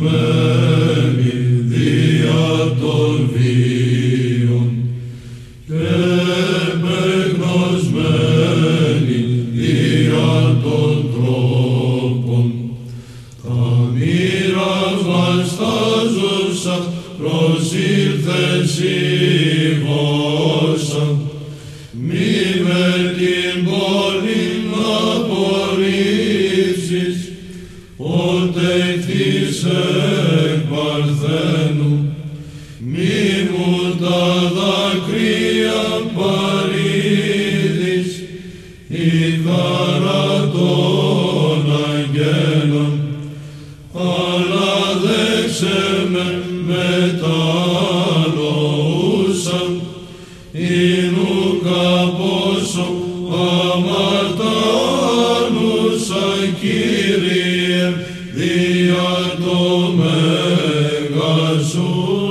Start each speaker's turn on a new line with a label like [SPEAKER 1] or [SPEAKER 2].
[SPEAKER 1] με μιλιά τολβεύον και μεγνοζμένη η αντρόπον καμίρας. Ότε της εκ Παρθένου, μη μου τα δάκρυα παρήδεις, η χαρά των αγγέλων, αλλά δέξε με μετανοούσαν, Ινου καπόσο αμαρτάνουσα Κύριε, δια το μέγα σου